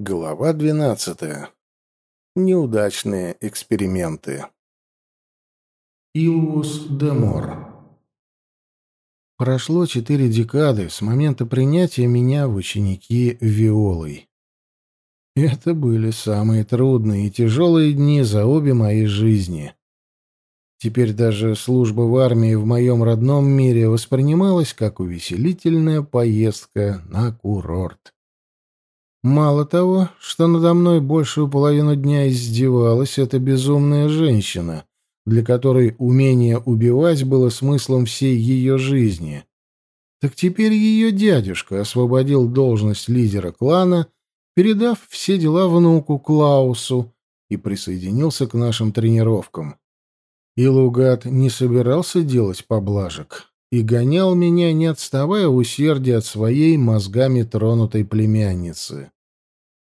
Глава 12. Неудачные эксперименты. Илвус де Мор. Прошло четыре декады с момента принятия меня в ученики Виолой. Это были самые трудные и тяжелые дни за обе мои жизни. Теперь даже служба в армии в моем родном мире воспринималась как увеселительная поездка на курорт. Мало того, что надо мной большую половину дня издевалась эта безумная женщина, для которой умение убивать было смыслом всей ее жизни. Так теперь ее дядюшка освободил должность лидера клана, передав все дела внуку Клаусу и присоединился к нашим тренировкам. И Лугат не собирался делать поблажек и гонял меня, не отставая в усердии от своей мозгами тронутой племянницы.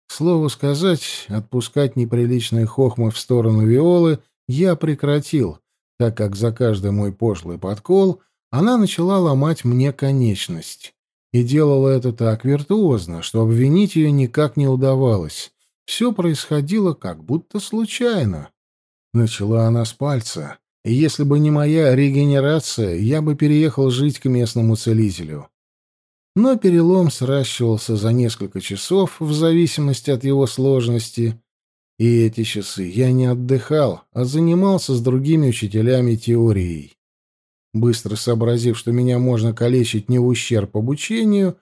Слово сказать, отпускать неприличные хохмы в сторону Виолы я прекратил, так как за каждый мой пошлый подкол она начала ломать мне конечность. И делала это так виртуозно, что обвинить ее никак не удавалось. Все происходило как будто случайно. Начала она с пальца, И если бы не моя регенерация, я бы переехал жить к местному целителю. Но перелом сращивался за несколько часов в зависимости от его сложности, и эти часы я не отдыхал, а занимался с другими учителями теорией. Быстро сообразив, что меня можно калечить не в ущерб обучению,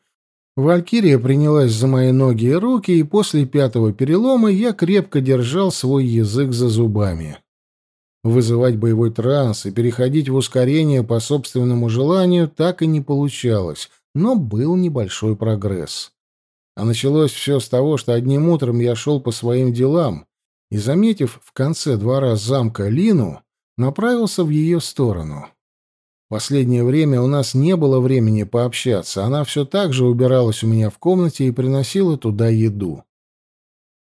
Валькирия принялась за мои ноги и руки, и после пятого перелома я крепко держал свой язык за зубами. Вызывать боевой транс и переходить в ускорение по собственному желанию так и не получалось, но был небольшой прогресс. А началось все с того, что одним утром я шел по своим делам и, заметив в конце двора замка Лину, направился в ее сторону. Последнее время у нас не было времени пообщаться, она все так же убиралась у меня в комнате и приносила туда еду.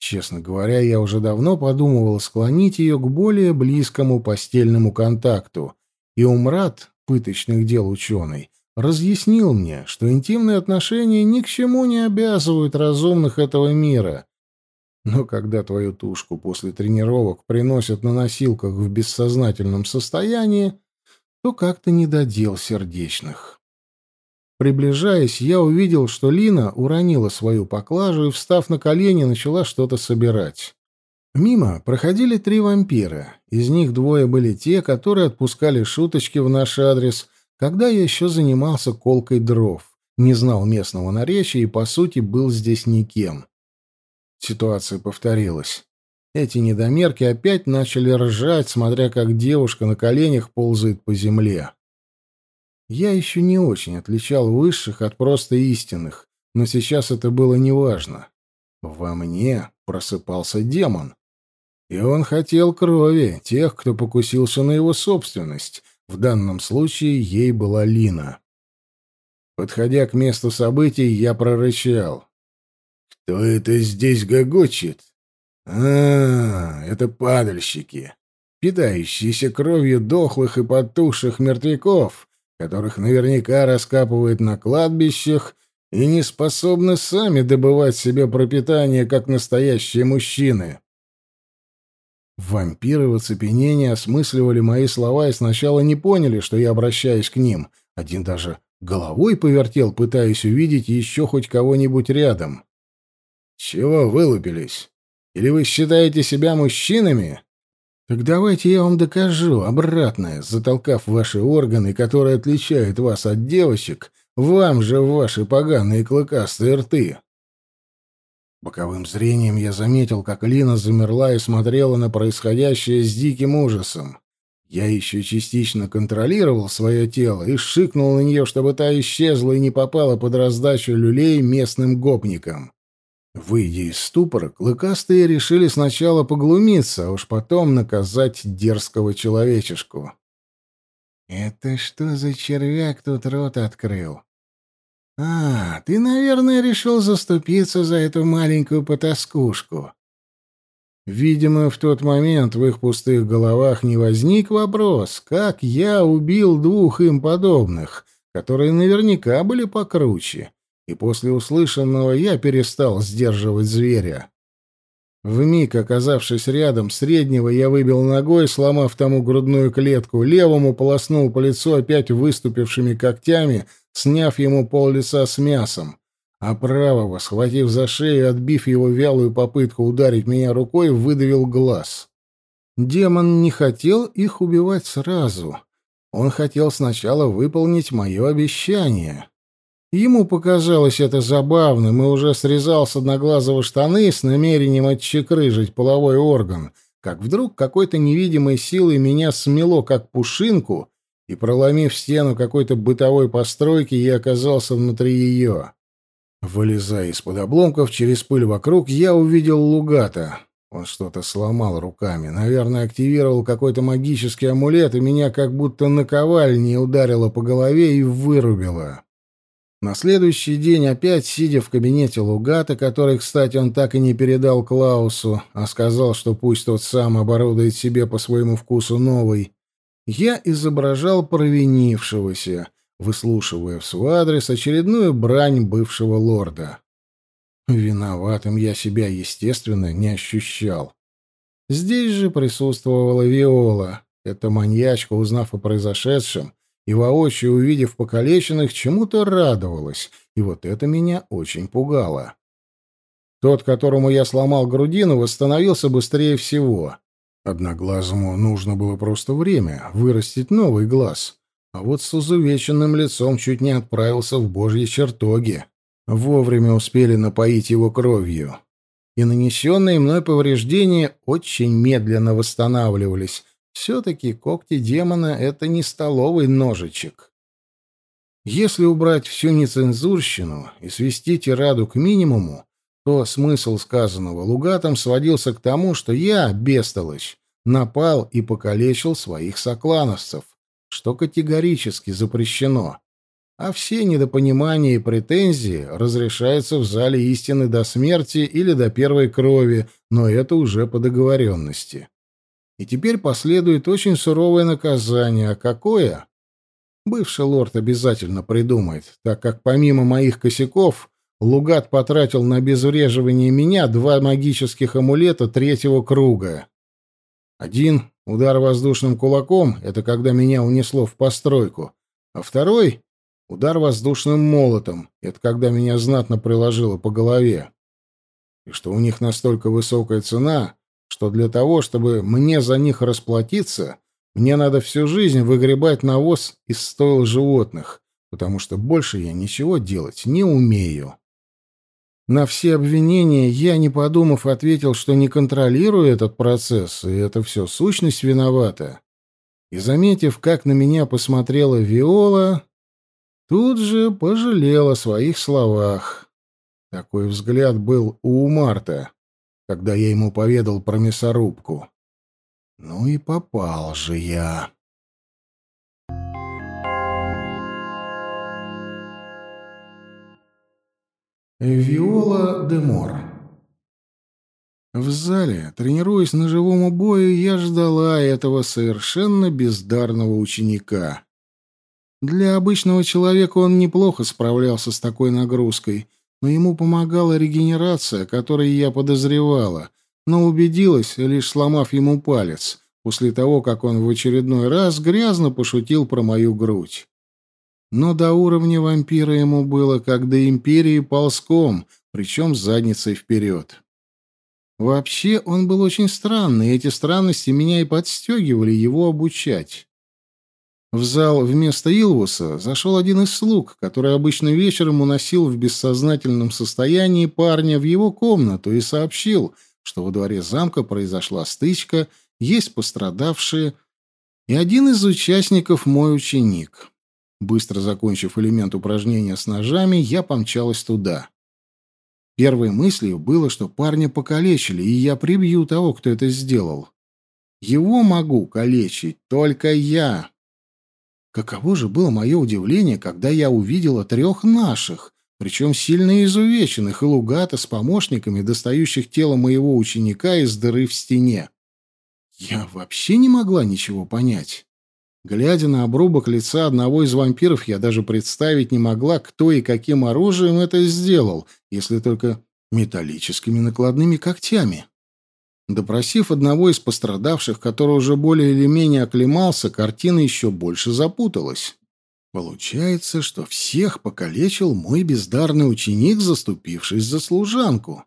Честно говоря, я уже давно подумывал склонить ее к более близкому постельному контакту, и Умрат, пыточных дел ученый, разъяснил мне, что интимные отношения ни к чему не обязывают разумных этого мира. Но когда твою тушку после тренировок приносят на носилках в бессознательном состоянии, то как-то не додел сердечных. Приближаясь, я увидел, что Лина уронила свою поклажу и, встав на колени, начала что-то собирать. Мимо проходили три вампира. Из них двое были те, которые отпускали шуточки в наш адрес, когда я еще занимался колкой дров, не знал местного наречия и, по сути, был здесь никем. Ситуация повторилась. Эти недомерки опять начали ржать, смотря как девушка на коленях ползает по земле. Я еще не очень отличал высших от просто истинных, но сейчас это было неважно. Во мне просыпался демон. И он хотел крови тех, кто покусился на его собственность. В данном случае ей была Лина. Подходя к месту событий, я прорычал. «Кто это здесь гогочет?» «А, это падальщики, питающиеся кровью дохлых и потухших мертвяков, которых наверняка раскапывают на кладбищах и не способны сами добывать себе пропитание, как настоящие мужчины. Вампиры в оцепенении осмысливали мои слова и сначала не поняли, что я обращаюсь к ним. Один даже головой повертел, пытаясь увидеть еще хоть кого-нибудь рядом. «Чего вылупились? Или вы считаете себя мужчинами?» Так давайте я вам докажу обратное, затолкав ваши органы, которые отличают вас от девочек, вам же в ваши поганые клыкастые рты. Боковым зрением я заметил, как Лина замерла и смотрела на происходящее с диким ужасом. Я еще частично контролировал свое тело и Выйдя клыкастые решили сначала поглумиться, а уж потом наказать дерзкого человечешку. «Это что за червяк тут рот открыл?» «А, ты, наверное, решил заступиться за эту маленькую потаскушку». Видимо, в тот момент в их пустых головах не возник вопрос, как я убил двух им подобных, которые наверняка были покруче и после услышанного я перестал сдерживать зверя. Вмиг, оказавшись рядом, среднего я выбил ногой, сломав тому грудную клетку, левому полоснул по лицу опять выступившими когтями, сняв ему пол лица с мясом, а правого, схватив за шею, отбив его вялую попытку ударить меня рукой, выдавил глаз. Демон не хотел их убивать сразу. Он хотел сначала выполнить мое обещание. Ему показалось это забавным и уже срезал с одноглазого штаны с намерением отчекрыжить половой орган, как вдруг какой-то невидимой силой меня смело, как пушинку, и, проломив стену какой-то бытовой постройки, я оказался внутри ее. Вылезая из-под обломков, через пыль вокруг, я увидел Лугата. Он что-то сломал руками, наверное, активировал какой-то магический амулет, и меня как будто наковальней ударило по голове и вырубило. На следующий день, опять сидя в кабинете Лугата, который, кстати, он так и не передал Клаусу, а сказал, что пусть тот сам оборудует себе по своему вкусу новый, я изображал провинившегося, выслушивая в свой адрес очередную брань бывшего лорда. Виноватым я себя, естественно, не ощущал. Здесь же присутствовала Виола. Эта маньячка, узнав о произошедшем, воочию увидев покалеченных, чему-то радовалась, и вот это меня очень пугало. Тот, которому я сломал грудину, восстановился быстрее всего. Одноглазому нужно было просто время вырастить новый глаз, а вот с изувеченным лицом чуть не отправился в божьи чертоги. Вовремя успели напоить его кровью. И нанесенные мной повреждения очень медленно восстанавливались, все-таки когти демона — это не столовый ножичек. Если убрать всю нецензурщину и свести тираду к минимуму, то смысл сказанного Лугатом сводился к тому, что я, бестолочь, напал и покалечил своих соклановцев, что категорически запрещено. А все недопонимания и претензии разрешаются в зале истины до смерти или до первой крови, но это уже по договоренности и теперь последует очень суровое наказание. А какое? Бывший лорд обязательно придумает, так как помимо моих косяков Лугат потратил на обезвреживание меня два магических амулета третьего круга. Один — удар воздушным кулаком, это когда меня унесло в постройку, а второй — удар воздушным молотом, это когда меня знатно приложило по голове. И что у них настолько высокая цена — что для того, чтобы мне за них расплатиться, мне надо всю жизнь выгребать навоз из стойл животных, потому что больше я ничего делать не умею. На все обвинения я, не подумав, ответил, что не контролирую этот процесс, и это все сущность виновата. И, заметив, как на меня посмотрела Виола, тут же пожалела о своих словах. Такой взгляд был у Марта когда я ему поведал про мясорубку. Ну и попал же я. Виола де Мор В зале, тренируясь на живом бою, я ждала этого совершенно бездарного ученика. Для обычного человека он неплохо справлялся с такой нагрузкой — но ему помогала регенерация, которой я подозревала, но убедилась, лишь сломав ему палец, после того, как он в очередной раз грязно пошутил про мою грудь. Но до уровня вампира ему было, как до империи ползком, причем с задницей вперед. Вообще он был очень странный, и эти странности меня и подстегивали его обучать. В зал вместо Илвуса зашел один из слуг, который обычно вечером уносил в бессознательном состоянии парня в его комнату и сообщил, что во дворе замка произошла стычка, есть пострадавшие, и один из участников мой ученик. Быстро закончив элемент упражнения с ножами, я помчалась туда. Первой мыслью было, что парня покалечили, и я прибью того, кто это сделал. Его могу калечить только я. Каково же было мое удивление, когда я увидела трех наших, причем сильно изувеченных, и лугата с помощниками, достающих тело моего ученика из дыры в стене. Я вообще не могла ничего понять. Глядя на обрубок лица одного из вампиров, я даже представить не могла, кто и каким оружием это сделал, если только металлическими накладными когтями. Допросив одного из пострадавших, который уже более или менее оклемался, картина еще больше запуталась. Получается, что всех покалечил мой бездарный ученик, заступившись за служанку.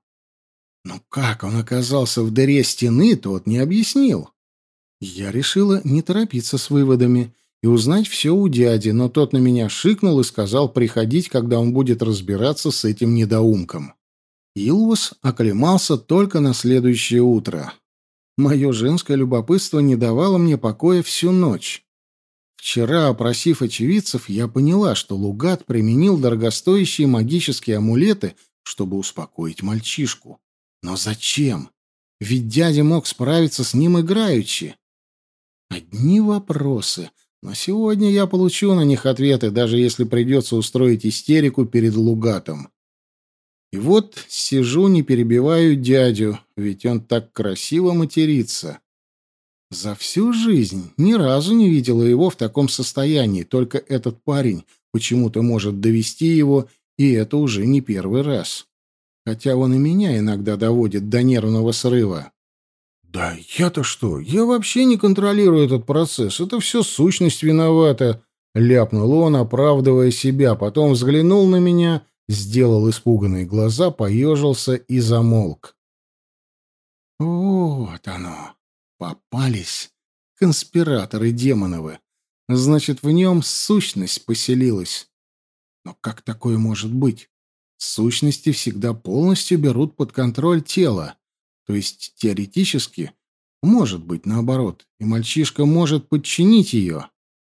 Но как он оказался в дыре стены, тот не объяснил. Я решила не торопиться с выводами и узнать все у дяди, но тот на меня шикнул и сказал приходить, когда он будет разбираться с этим недоумком. Илвус оклемался только на следующее утро. Мое женское любопытство не давало мне покоя всю ночь. Вчера, опросив очевидцев, я поняла, что Лугат применил дорогостоящие магические амулеты, чтобы успокоить мальчишку. Но зачем? Ведь дядя мог справиться с ним играючи. Одни вопросы, но сегодня я получу на них ответы, даже если придется устроить истерику перед Лугатом. И Вот сижу, не перебиваю дядю, ведь он так красиво матерится. За всю жизнь ни разу не видела его в таком состоянии, только этот парень почему-то может довести его, и это уже не первый раз. Хотя он и меня иногда доводит до нервного срыва. «Да я-то что? Я вообще не контролирую этот процесс. Это все сущность виновата», — ляпнул он, оправдывая себя, потом взглянул на меня — сделал испуганные глаза, поежился и замолк. «Вот оно! Попались! Конспираторы демоновы! Значит, в нем сущность поселилась. Но как такое может быть? Сущности всегда полностью берут под контроль тело. То есть, теоретически, может быть наоборот, и мальчишка может подчинить ее.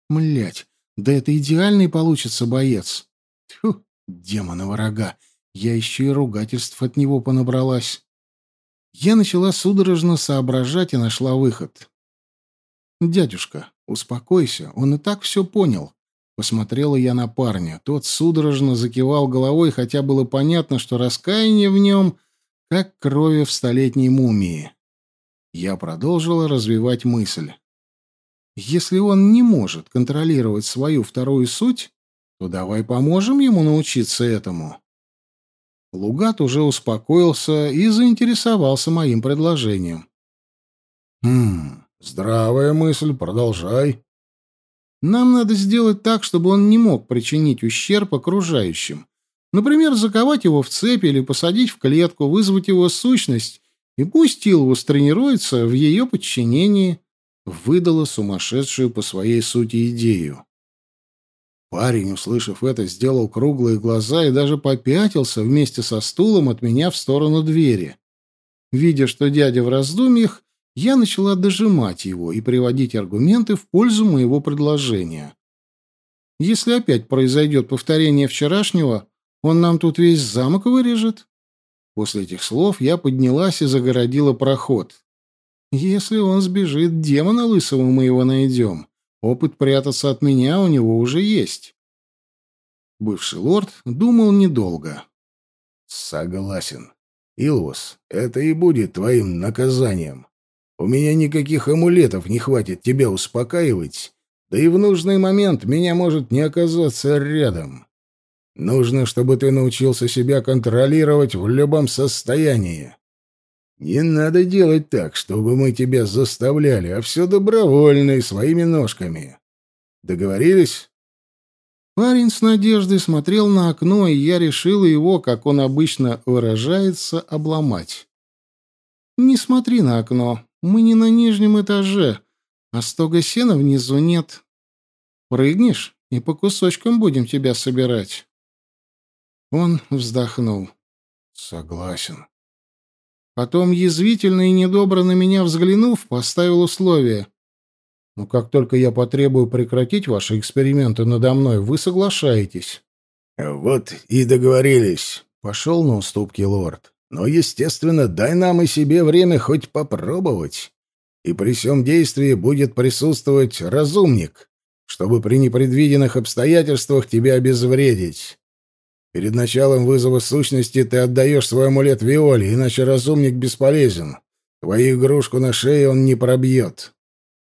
Млять, да это идеальный получится боец. Тьфу, Демоново рога! Я еще и ругательств от него понабралась. Я начала судорожно соображать и нашла выход. «Дядюшка, успокойся, он и так все понял». Посмотрела я на парня. Тот судорожно закивал головой, хотя было понятно, что раскаяние в нем, как крови в столетней мумии. Я продолжила развивать мысль. Если он не может контролировать свою вторую суть, то ну, Давай поможем ему научиться этому. Лугат уже успокоился и заинтересовался моим предложением. Хм, здравая мысль, продолжай. Нам надо сделать так, чтобы он не мог причинить ущерб окружающим. Например, заковать его в цепи или посадить в клетку, вызвать его сущность, и пусть Илвус тренируется в ее подчинении, выдала сумасшедшую по своей сути идею. Парень, услышав это, сделал круглые глаза и даже попятился вместе со стулом от меня в сторону двери. Видя, что дядя в раздумьях, я начала дожимать его и приводить аргументы в пользу моего предложения. Если опять произойдет повторение вчерашнего, он нам тут весь замок вырежет. После этих слов я поднялась и загородила проход. Если он сбежит, демона лысого мы его найдем. Опыт прятаться от меня у него уже есть. Бывший лорд думал недолго. Согласен. Илвус, это и будет твоим наказанием. У меня никаких амулетов не хватит тебя успокаивать, да и в нужный момент меня может не оказаться рядом. Нужно, чтобы ты научился себя контролировать в любом состоянии. Не надо делать так, чтобы мы тебя заставляли, а все добровольно и своими ножками. Договорились?» Парень с надеждой смотрел на окно, и я решила его, как он обычно выражается, обломать. «Не смотри на окно. Мы не на нижнем этаже, а стога сена внизу нет. Прыгнешь, и по кусочкам будем тебя собирать». Он вздохнул. «Согласен. Потом, язвительно и недобро на меня взглянув, поставил условие. Но «Ну, как только я потребую прекратить ваши эксперименты надо мной, вы соглашаетесь». «Вот и договорились», — пошел на уступки лорд. «Но, естественно, дай нам и себе время хоть попробовать. И при всем действии будет присутствовать разумник, чтобы при непредвиденных обстоятельствах тебя обезвредить. Перед началом вызова сущности ты отдаешь свой амулет Виоле, иначе разумник бесполезен. Твою игрушку на шее он не пробьет».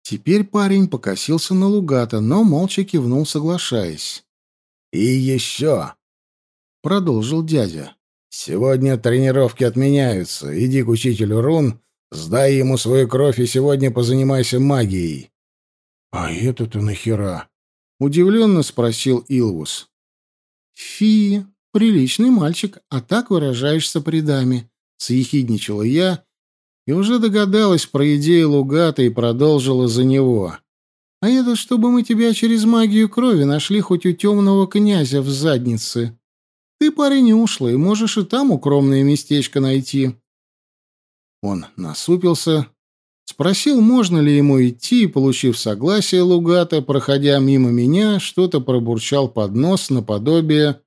Теперь парень покосился на Лугата, но молча кивнул, соглашаясь. «И еще!» — продолжил дядя. «Сегодня тренировки отменяются. Иди к учителю рун, сдай ему свою кровь и сегодня позанимайся магией». «А это-то нахера?» — удивленно спросил Илвус. «Фи, приличный мальчик, а так выражаешься при даме. съехидничала я и уже догадалась про идею Лугата и продолжила за него. «А это чтобы мы тебя через магию крови нашли хоть у темного князя в заднице. Ты, парень, ушлый, можешь и там укромное местечко найти». Он насупился, Спросил, можно ли ему идти, и, получив согласие Лугата, проходя мимо меня, что-то пробурчал под нос наподобие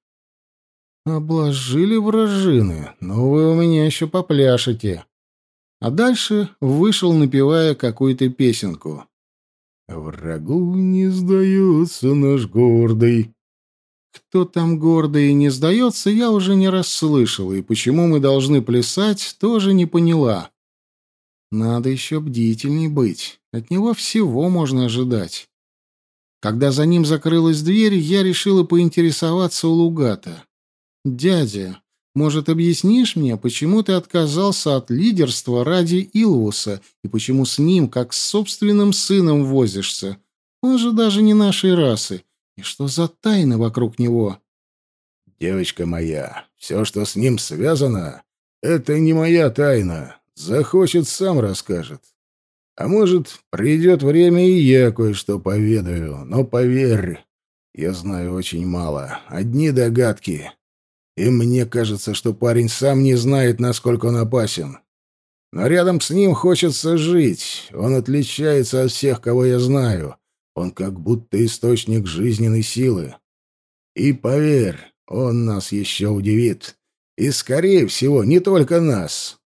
«Обложили вражины, но вы у меня еще попляшете». А дальше вышел, напевая какую-то песенку. «Врагу не сдается наш гордый». Кто там гордый и не сдается, я уже не расслышала, и почему мы должны плясать, тоже не поняла. Надо еще бдительней быть. От него всего можно ожидать. Когда за ним закрылась дверь, я решила поинтересоваться у Лугата. «Дядя, может, объяснишь мне, почему ты отказался от лидерства ради Илвуса и почему с ним, как с собственным сыном, возишься? Он же даже не нашей расы. И что за тайна вокруг него?» «Девочка моя, все, что с ним связано, это не моя тайна. Захочет, сам расскажет. А может, придет время, и я кое-что поведаю. Но поверь, я знаю очень мало. Одни догадки. И мне кажется, что парень сам не знает, насколько он опасен. Но рядом с ним хочется жить. Он отличается от всех, кого я знаю. Он как будто источник жизненной силы. И поверь, он нас еще удивит. И, скорее всего, не только нас.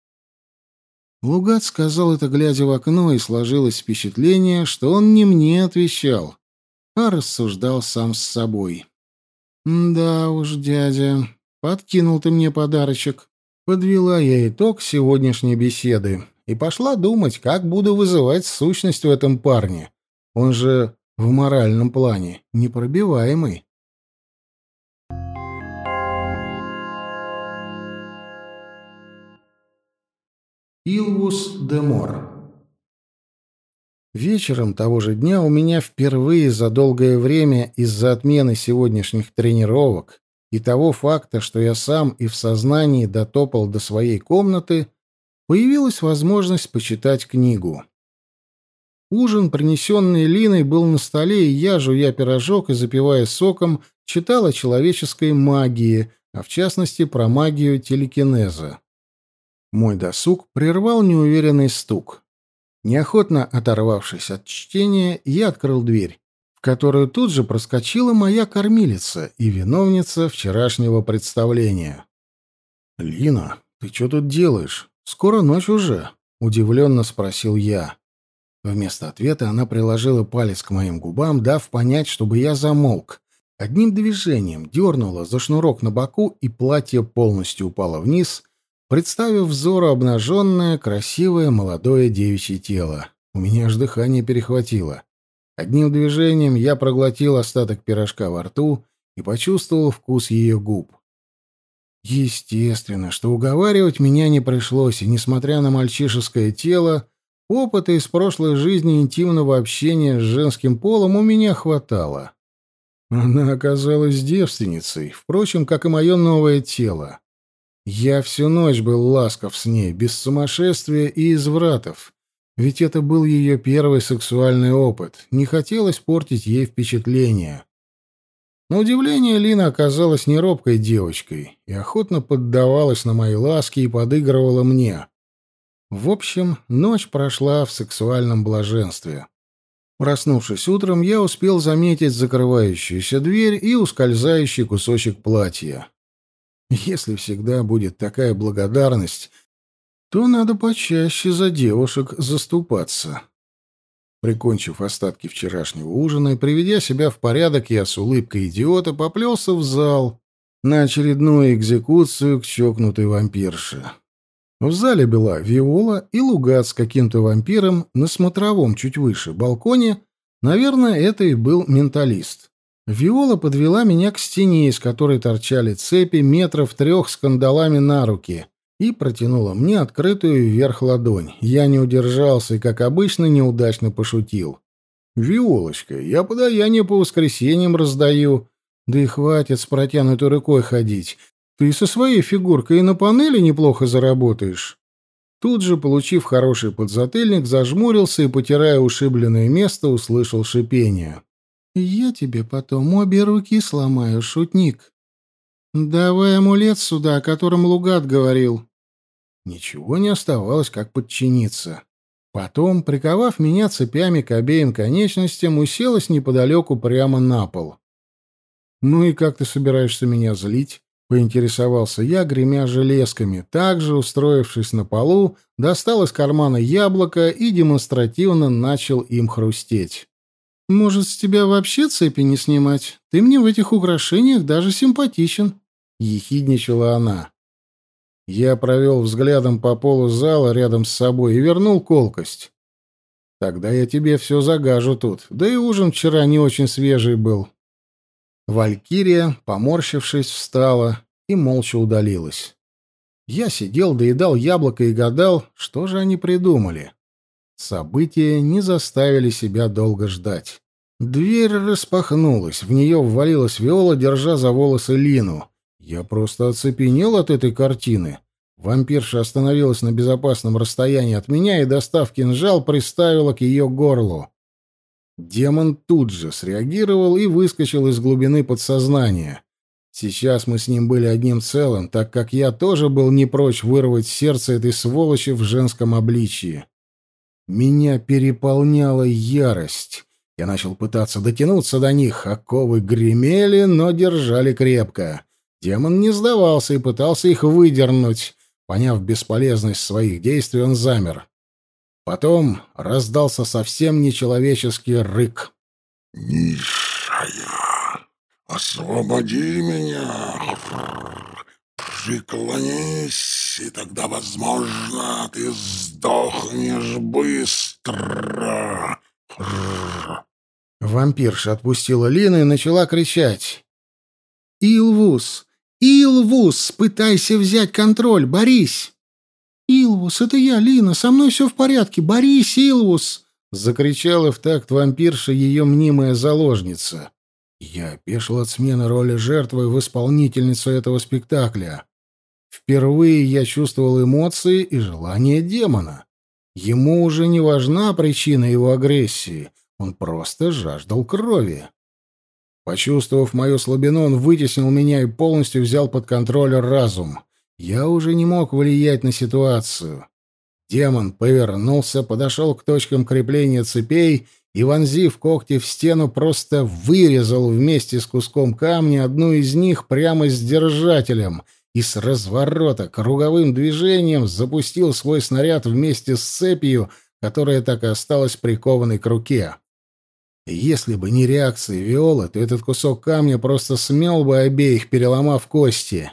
Лугат сказал это, глядя в окно, и сложилось впечатление, что он не мне отвечал, а рассуждал сам с собой. «Да уж, дядя, подкинул ты мне подарочек». Подвела я итог сегодняшней беседы и пошла думать, как буду вызывать сущность в этом парне. Он же в моральном плане непробиваемый. Илвус де Мор. Вечером того же дня у меня впервые за долгое время из-за отмены сегодняшних тренировок и того факта, что я сам и в сознании дотопал до своей комнаты, появилась возможность почитать книгу. Ужин, принесенный Линой, был на столе, и я, жуя пирожок и запивая соком, читал о человеческой магии, а в частности про магию телекинеза. Мой досуг прервал неуверенный стук. Неохотно оторвавшись от чтения, я открыл дверь, в которую тут же проскочила моя кормилица и виновница вчерашнего представления. «Лина, ты что тут делаешь? Скоро ночь уже», — удивленно спросил я. Вместо ответа она приложила палец к моим губам, дав понять, чтобы я замолк. Одним движением дернула за шнурок на боку, и платье полностью упало вниз — представив взору обнаженное, красивое, молодое девичье тело. У меня аж дыхание перехватило. Одним движением я проглотил остаток пирожка во рту и почувствовал вкус ее губ. Естественно, что уговаривать меня не пришлось, и, несмотря на мальчишеское тело, опыта из прошлой жизни интимного общения с женским полом у меня хватало. Она оказалась девственницей, впрочем, как и мое новое тело. Я всю ночь был ласков с ней, без сумасшествия и извратов. Ведь это был ее первый сексуальный опыт. Не хотелось портить ей впечатление. На удивление, Лина оказалась не робкой девочкой и охотно поддавалась на мои ласки и подыгрывала мне. В общем, ночь прошла в сексуальном блаженстве. Проснувшись утром, я успел заметить закрывающуюся дверь и ускользающий кусочек платья. Если всегда будет такая благодарность, то надо почаще за девушек заступаться. Прикончив остатки вчерашнего ужина и приведя себя в порядок, я с улыбкой идиота поплелся в зал на очередную экзекуцию к чокнутой вампирше. В зале была Виола и Луга с каким-то вампиром на смотровом чуть выше балконе. Наверное, это и был менталист. Виола подвела меня к стене, из которой торчали цепи метров трех с кандалами на руки, и протянула мне открытую вверх ладонь. Я не удержался и, как обычно, неудачно пошутил. «Виолочка, я подаяние по воскресеньям раздаю. Да и хватит с протянутой рукой ходить. Ты со своей фигуркой и на панели неплохо заработаешь». Тут же, получив хороший подзатыльник, зажмурился и, потирая ушибленное место, услышал шипение. «Я тебе потом обе руки сломаю, шутник. Давай амулет сюда, о котором Лугат говорил». Ничего не оставалось, как подчиниться. Потом, приковав меня цепями к обеим конечностям, уселась неподалеку прямо на пол. «Ну и как ты собираешься меня злить?» — поинтересовался я, гремя железками. Также, устроившись на полу, достал из кармана яблоко и демонстративно начал им хрустеть. Может, с тебя вообще цепи не снимать? Ты мне в этих украшениях даже симпатичен», — ехидничала она. Я провел взглядом по полу зала рядом с собой и вернул колкость. «Тогда я тебе все загажу тут, да и ужин вчера не очень свежий был». Валькирия, поморщившись, встала и молча удалилась. Я сидел, доедал яблоко и гадал, что же они придумали. События не заставили себя долго ждать. Дверь распахнулась, в нее ввалилась Виола, держа за волосы Лину. Я просто оцепенел от этой картины. Вампирша остановилась на безопасном расстоянии от меня и, достав кинжал, приставила к ее горлу. Демон тут же среагировал и выскочил из глубины подсознания. Сейчас мы с ним были одним целым, так как я тоже был не прочь вырвать сердце этой сволочи в женском обличии. Меня переполняла ярость. Я начал пытаться дотянуться до них. Оковы гремели, но держали крепко. Демон не сдавался и пытался их выдернуть. Поняв бесполезность своих действий, он замер. Потом раздался совсем нечеловеческий рык. «Низшая, освободи меня!» преклонись, и тогда, возможно, ты сдохнешь быстро. Вампирша отпустила Лину и начала кричать. «Илвус! Илвус! Пытайся взять контроль! Борись!» «Илвус, это я, Лина! Со мной все в порядке! Борись, Илвус!» — закричала в такт вампирша ее мнимая заложница. Я опешил от смены роли жертвы в исполнительницу этого спектакля. Впервые я чувствовал эмоции и желание демона. Ему уже не важна причина его агрессии, он просто жаждал крови. Почувствовав мою слабину, он вытеснил меня и полностью взял под контроль разум. Я уже не мог влиять на ситуацию. Демон повернулся, подошел к точкам крепления цепей Иван Зив когти в стену просто вырезал вместе с куском камня одну из них прямо с держателем и с разворота круговым движением запустил свой снаряд вместе с цепью, которая так и осталась прикованной к руке. Если бы не реакция Виолы, то этот кусок камня просто смел бы обеих, переломав кости.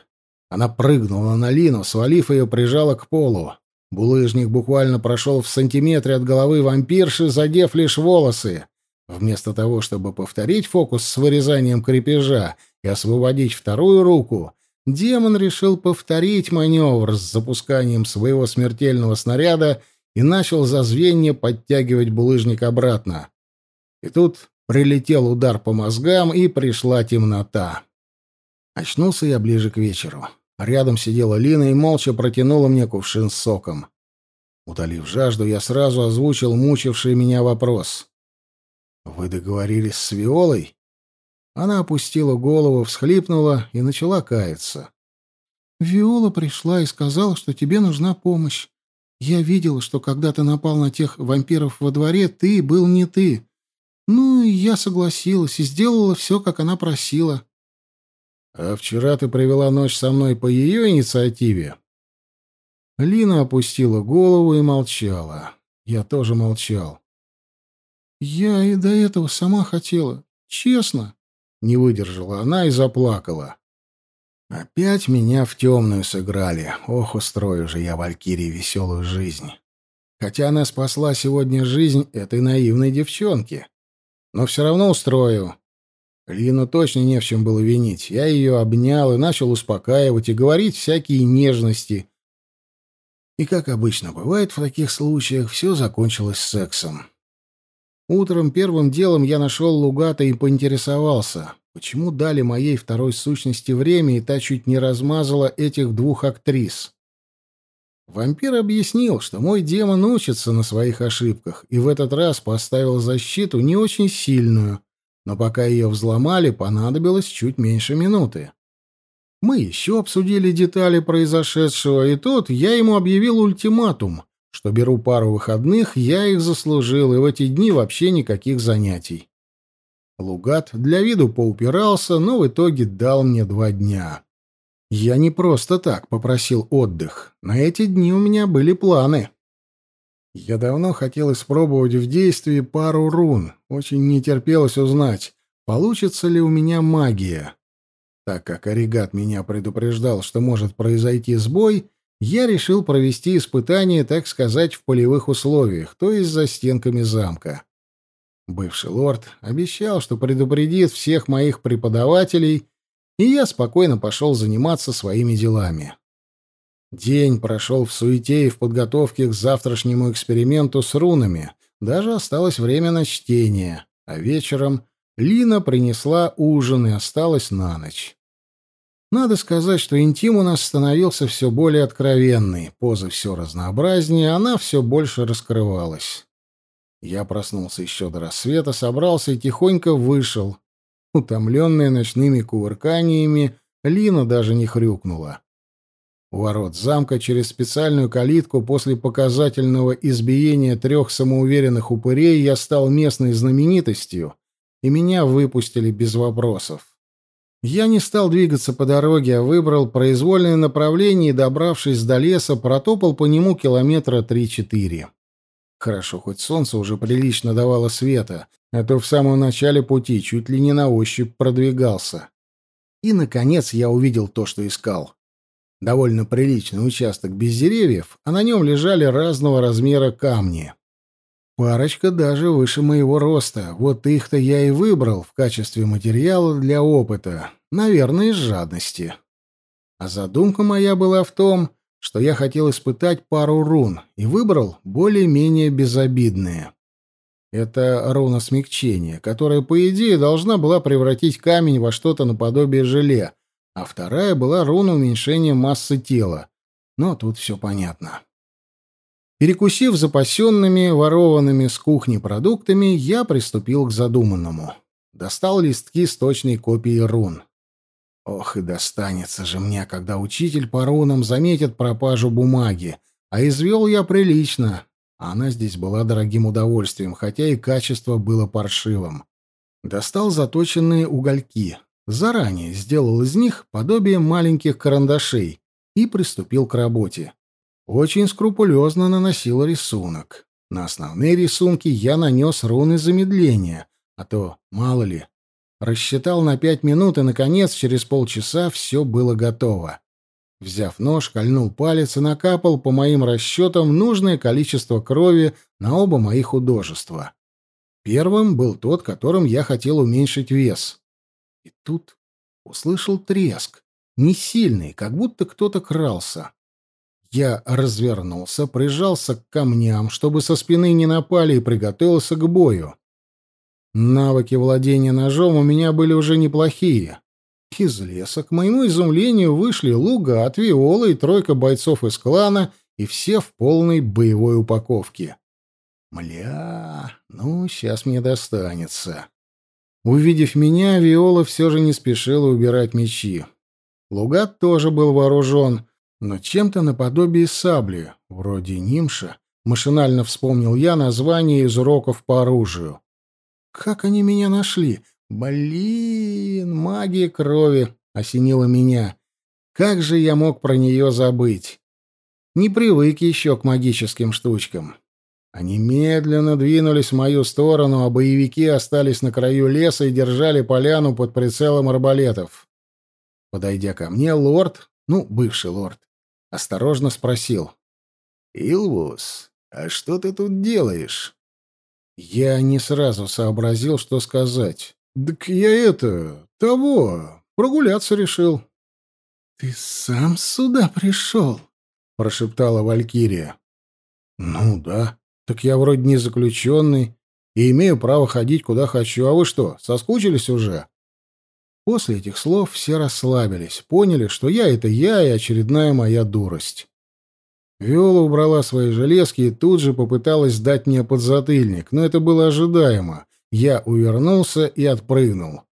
Она прыгнула на Лину, свалив ее, прижала к полу. Булыжник буквально прошел в сантиметре от головы вампирши, задев лишь волосы. Вместо того, чтобы повторить фокус с вырезанием крепежа и освободить вторую руку, демон решил повторить маневр с запусканием своего смертельного снаряда и начал за звенья подтягивать булыжник обратно. И тут прилетел удар по мозгам, и пришла темнота. Очнулся я ближе к вечеру. А рядом сидела Лина и молча протянула мне кувшин с соком. Утолив жажду, я сразу озвучил мучивший меня вопрос. «Вы договорились с Виолой?» Она опустила голову, всхлипнула и начала каяться. «Виола пришла и сказала, что тебе нужна помощь. Я видела, что когда ты напал на тех вампиров во дворе, ты был не ты. Ну, и я согласилась и сделала все, как она просила. «А вчера ты провела ночь со мной по ее инициативе?» Лина опустила голову и молчала. Я тоже молчал. «Я и до этого сама хотела. Честно!» Не выдержала она и заплакала. Опять меня в темную сыграли. Ох, устрою же я Валькирии веселую жизнь. Хотя она спасла сегодня жизнь этой наивной девчонки. Но все равно устрою. Лину точно не в чем было винить. Я ее обнял и начал успокаивать и говорить всякие нежности. И, как обычно бывает в таких случаях, все закончилось сексом. Утром первым делом я нашел Лугата и поинтересовался, почему дали моей второй сущности время, и та чуть не размазала этих двух актрис. Вампир объяснил, что мой демон учится на своих ошибках, и в этот раз поставил защиту не очень сильную — но пока ее взломали, понадобилось чуть меньше минуты. Мы еще обсудили детали произошедшего, и тут я ему объявил ультиматум, что беру пару выходных, я их заслужил, и в эти дни вообще никаких занятий. Лугат для виду поупирался, но в итоге дал мне два дня. Я не просто так попросил отдых. На эти дни у меня были планы. Я давно хотел испробовать в действии пару рун. Очень не терпелось узнать, получится ли у меня магия. Так как Оригат меня предупреждал, что может произойти сбой, я решил провести испытание, так сказать, в полевых условиях, то есть за стенками замка. Бывший лорд обещал, что предупредит всех моих преподавателей, и я спокойно пошел заниматься своими делами. День прошел в суете и в подготовке к завтрашнему эксперименту с рунами. Даже осталось время на чтение. А вечером Лина принесла ужин и осталась на ночь. Надо сказать, что интим у нас становился все более откровенный, позы все разнообразнее, она все больше раскрывалась. Я проснулся еще до рассвета, собрался и тихонько вышел. Утомленная ночными кувырканиями, Лина даже не хрюкнула. У ворот замка через специальную калитку после показательного избиения трех самоуверенных упырей я стал местной знаменитостью, и меня выпустили без вопросов. Я не стал двигаться по дороге, а выбрал произвольное направление и, добравшись до леса, протопал по нему километра три-четыре. Хорошо, хоть солнце уже прилично давало света, а то в самом начале пути чуть ли не на ощупь продвигался. И, наконец, я увидел то, что искал довольно приличный участок без деревьев, а на нем лежали разного размера камни. Парочка даже выше моего роста, вот их-то я и выбрал в качестве материала для опыта, наверное, из жадности. А задумка моя была в том, что я хотел испытать пару рун и выбрал более-менее безобидные. Это руна смягчения, которая, по идее, должна была превратить камень во что-то наподобие желе, а вторая была руна уменьшения массы тела. Но тут все понятно. Перекусив запасенными, ворованными с кухни продуктами, я приступил к задуманному. Достал листки с точной копией рун. Ох, и достанется же мне, когда учитель по рунам заметит пропажу бумаги. А извел я прилично. Она здесь была дорогим удовольствием, хотя и качество было паршивым. Достал заточенные угольки, заранее сделал из них подобие маленьких карандашей и приступил к работе. Очень скрупулезно наносил рисунок. На основные рисунки я нанес руны замедления, а то, мало ли, рассчитал на пять минут, и, наконец, через полчаса все было готово. Взяв нож, кольнул палец и накапал, по моим расчетам, нужное количество крови на оба мои художества. Первым был тот, которым я хотел уменьшить вес. И тут услышал треск, не сильный, как будто кто-то крался. Я развернулся, прижался к камням, чтобы со спины не напали, и приготовился к бою. Навыки владения ножом у меня были уже неплохие. Из леса, к моему изумлению, вышли луга от Виолы и тройка бойцов из клана, и все в полной боевой упаковке. Мля, ну, сейчас мне достанется. Увидев меня, Виола все же не спешила убирать мечи. Лугат тоже был вооружен, но чем-то наподобие сабли, вроде нимша. Машинально вспомнил я название из уроков по оружию. «Как они меня нашли? Блин, магия крови!» — осенила меня. «Как же я мог про нее забыть?» Не привык еще к магическим штучкам. Они медленно двинулись в мою сторону, а боевики остались на краю леса и держали поляну под прицелом арбалетов. Подойдя ко мне, лорд, ну, бывший лорд, осторожно спросил. «Илвус, а что ты тут делаешь?» Я не сразу сообразил, что сказать. «Так я это... того... прогуляться решил». «Ты сам сюда пришел?» — прошептала Валькирия. «Ну да», так я вроде не заключенный и имею право ходить куда хочу. А вы что, соскучились уже? После этих слов все расслабились, поняли, что я — это я и очередная моя дурость. Виола убрала свои железки и тут же попыталась дать мне подзатыльник, но это было ожидаемо. Я увернулся и отпрыгнул.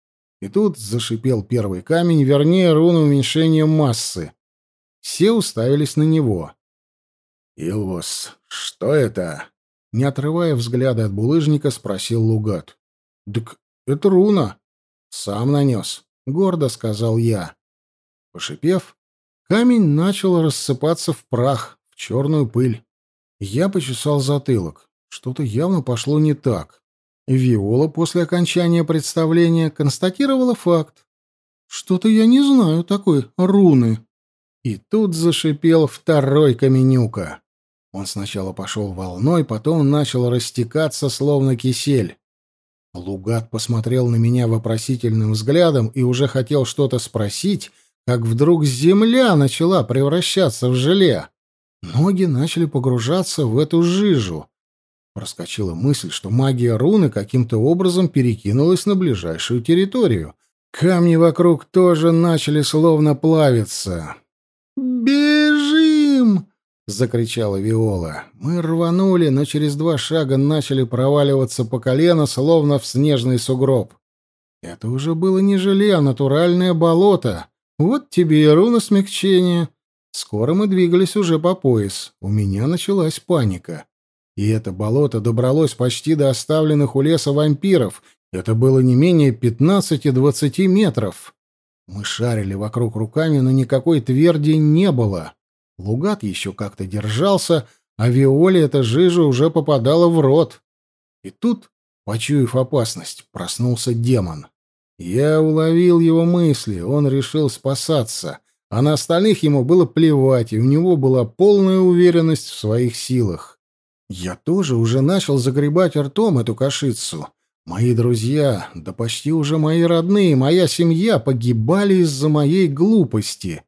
И тут зашипел первый камень, вернее, руна уменьшения массы. Все уставились на него. «Илвус, что это?» Не отрывая взгляда от булыжника, спросил Лугат. «Так это руна». «Сам нанес», — гордо сказал я. Пошипев, камень начал рассыпаться в прах, в черную пыль. Я почесал затылок. Что-то явно пошло не так. Виола после окончания представления констатировала факт. «Что-то я не знаю такой руны». И тут зашипел второй каменюка. Он сначала пошел волной, потом начал растекаться, словно кисель. Лугат посмотрел на меня вопросительным взглядом и уже хотел что-то спросить, как вдруг земля начала превращаться в желе. Ноги начали погружаться в эту жижу. Проскочила мысль, что магия руны каким-то образом перекинулась на ближайшую территорию. Камни вокруг тоже начали словно плавиться. «Бежим!» — закричала Виола. Мы рванули, но через два шага начали проваливаться по колено, словно в снежный сугроб. Это уже было не желе, а натуральное болото. Вот тебе и руна смягчения. Скоро мы двигались уже по пояс. У меня началась паника. И это болото добралось почти до оставленных у леса вампиров. Это было не менее пятнадцати-двадцати метров. Мы шарили вокруг руками, но никакой тверди не было. Лугат еще как-то держался, а Виоле эта жижа уже попадала в рот. И тут, почуяв опасность, проснулся демон. Я уловил его мысли, он решил спасаться, а на остальных ему было плевать, и у него была полная уверенность в своих силах. Я тоже уже начал загребать ртом эту кашицу. Мои друзья, да почти уже мои родные, моя семья погибали из-за моей глупости.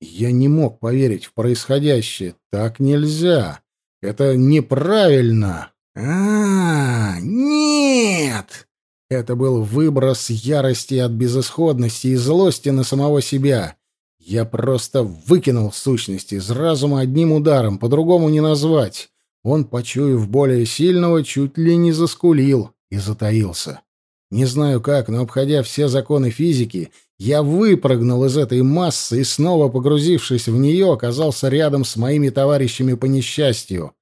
Я не мог поверить в происходящее. Так нельзя. Это неправильно. А, нет! Это был выброс ярости от безысходности и злости на самого себя. Я просто выкинул сущность из разума одним ударом, по-другому не назвать. Он, почуяв более сильного, чуть ли не заскулил и затаился. Не знаю как, но обходя все законы физики, я выпрыгнул из этой массы и, снова погрузившись в нее, оказался рядом с моими товарищами по несчастью.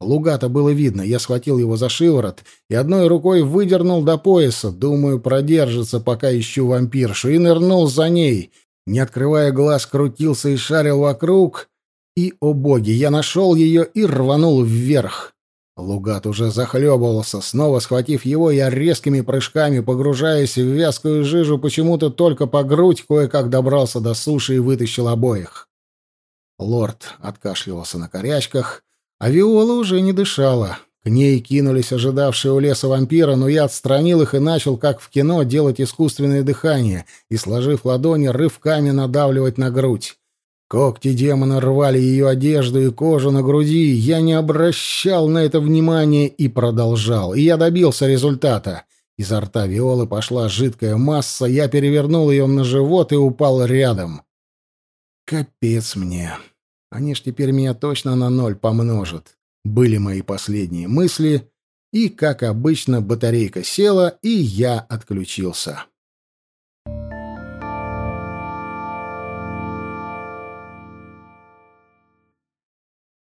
Лугата было видно, я схватил его за шиворот и одной рукой выдернул до пояса, думаю, продержится, пока ищу вампиршу, и нырнул за ней. Не открывая глаз, крутился и шарил вокруг, и, о боги, я нашел ее и рванул вверх. Лугат уже захлебывался, снова схватив его, я резкими прыжками, погружаясь в вязкую жижу, почему-то только по грудь кое-как добрался до суши и вытащил обоих. Лорд откашливался на корячках, а Виола уже не дышала. К ней кинулись ожидавшие у леса вампира, но я отстранил их и начал, как в кино, делать искусственное дыхание и, сложив ладони, рывками надавливать на грудь. Когти демона рвали ее одежду и кожу на груди. Я не обращал на это внимания и продолжал. И я добился результата. Изо рта Виолы пошла жидкая масса, я перевернул ее на живот и упал рядом. Капец мне. Они ж теперь меня точно на ноль помножат. Были мои последние мысли, и, как обычно, батарейка села, и я отключился.